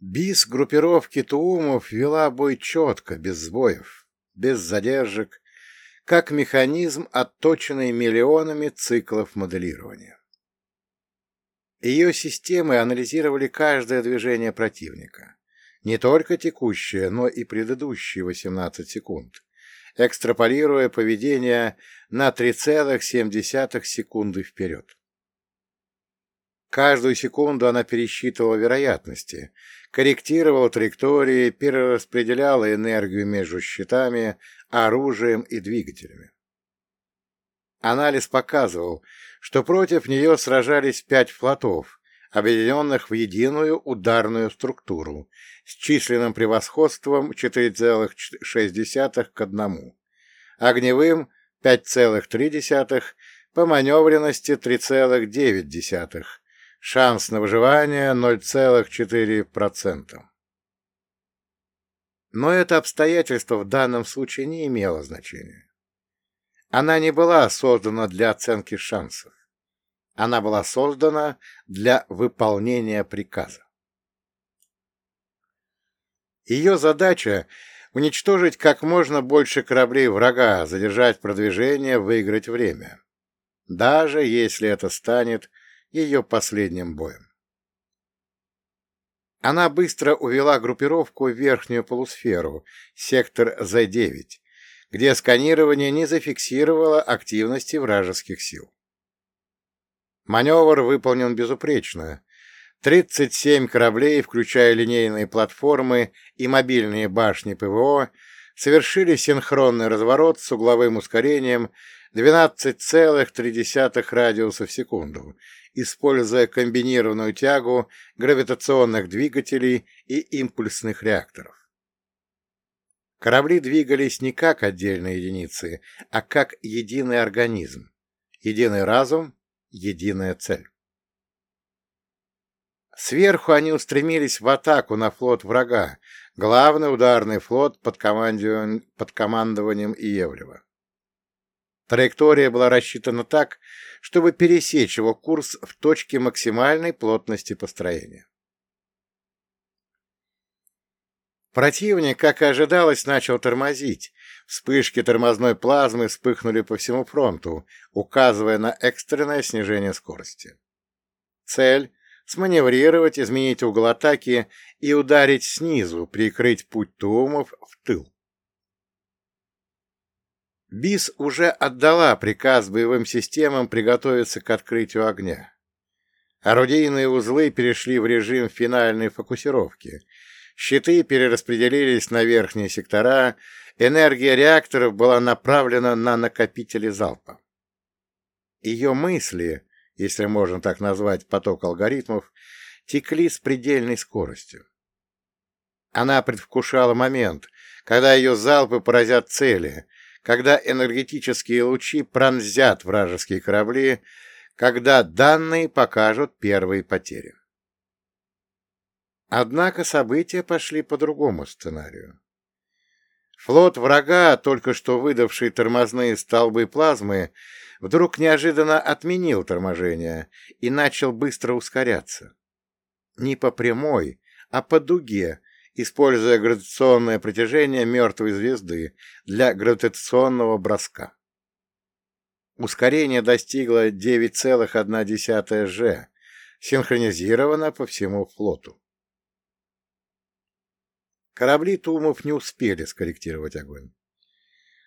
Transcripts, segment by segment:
БИС группировки Туумов вела бой четко, без сбоев, без задержек, как механизм, отточенный миллионами циклов моделирования. Ее системы анализировали каждое движение противника, не только текущее, но и предыдущие 18 секунд, экстраполируя поведение на 3,7 секунды вперед. Каждую секунду она пересчитывала вероятности, корректировала траектории, перераспределяла энергию между щитами, оружием и двигателями. Анализ показывал, что против нее сражались пять флотов, объединенных в единую ударную структуру с численным превосходством 4,6 к 1, огневым 5,3, по маневренности 3,9, Шанс на выживание 0,4%. Но это обстоятельство в данном случае не имело значения. Она не была создана для оценки шансов. Она была создана для выполнения приказа. Ее задача — уничтожить как можно больше кораблей врага, задержать продвижение, выиграть время. Даже если это станет ее последним боем. Она быстро увела группировку в верхнюю полусферу, сектор Z9, где сканирование не зафиксировало активности вражеских сил. Маневр выполнен безупречно. 37 кораблей, включая линейные платформы и мобильные башни ПВО, совершили синхронный разворот с угловым ускорением 12,3 радиуса в секунду используя комбинированную тягу гравитационных двигателей и импульсных реакторов. Корабли двигались не как отдельные единицы, а как единый организм, единый разум, единая цель. Сверху они устремились в атаку на флот врага, главный ударный флот под, под командованием Иевлева. Траектория была рассчитана так, чтобы пересечь его курс в точке максимальной плотности построения. Противник, как и ожидалось, начал тормозить. Вспышки тормозной плазмы вспыхнули по всему фронту, указывая на экстренное снижение скорости. Цель — сманеврировать, изменить угол атаки и ударить снизу, прикрыть путь Туумов в тыл. БИС уже отдала приказ боевым системам приготовиться к открытию огня. Орудийные узлы перешли в режим финальной фокусировки. Щиты перераспределились на верхние сектора, энергия реакторов была направлена на накопители залпа. Ее мысли, если можно так назвать поток алгоритмов, текли с предельной скоростью. Она предвкушала момент, когда ее залпы поразят цели — когда энергетические лучи пронзят вражеские корабли, когда данные покажут первые потери. Однако события пошли по другому сценарию. Флот врага, только что выдавший тормозные столбы плазмы, вдруг неожиданно отменил торможение и начал быстро ускоряться. Не по прямой, а по дуге, используя гравитационное притяжение мертвой звезды для гравитационного броска. Ускорение достигло 9,1 G, синхронизировано по всему флоту. Корабли Тумов не успели скорректировать огонь.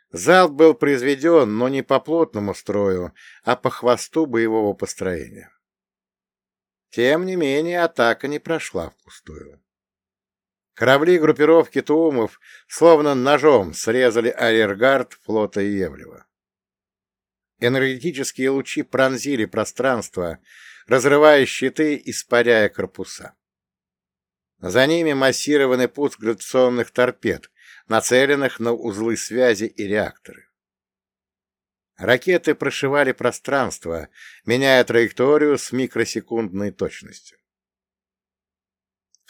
Залп был произведен, но не по плотному строю, а по хвосту боевого построения. Тем не менее, атака не прошла впустую. Корабли группировки Туумов словно ножом срезали арьергард флота Евлева. Энергетические лучи пронзили пространство, разрывая щиты и спаряя корпуса. За ними массированный пуск гравитационных торпед, нацеленных на узлы связи и реакторы. Ракеты прошивали пространство, меняя траекторию с микросекундной точностью.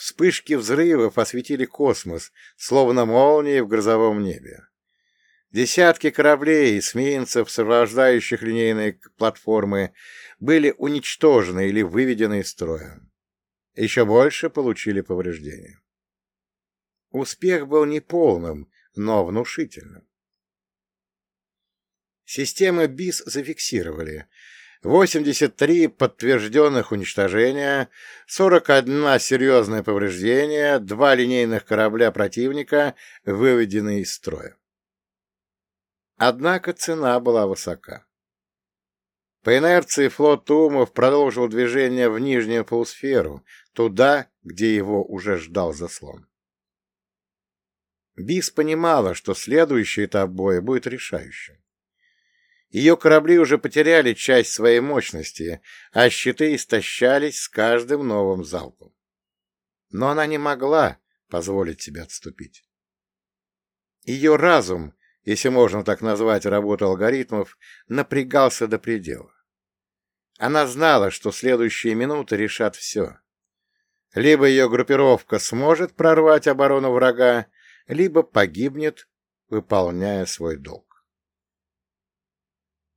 Вспышки взрывов осветили космос, словно молнии в грозовом небе. Десятки кораблей и эсминцев, сопровождающих линейные платформы, были уничтожены или выведены из строя. Еще больше получили повреждения. Успех был неполным, но внушительным. Системы БИС зафиксировали 83 подтвержденных уничтожения, 41 серьезное повреждение, два линейных корабля противника выведены из строя. Однако цена была высока. По инерции флот Тумов продолжил движение в нижнюю полусферу, туда, где его уже ждал заслон. Бис понимала, что следующий этап боя будет решающим. Ее корабли уже потеряли часть своей мощности, а щиты истощались с каждым новым залпом. Но она не могла позволить себе отступить. Ее разум, если можно так назвать работу алгоритмов, напрягался до предела. Она знала, что следующие минуты решат все. Либо ее группировка сможет прорвать оборону врага, либо погибнет, выполняя свой долг.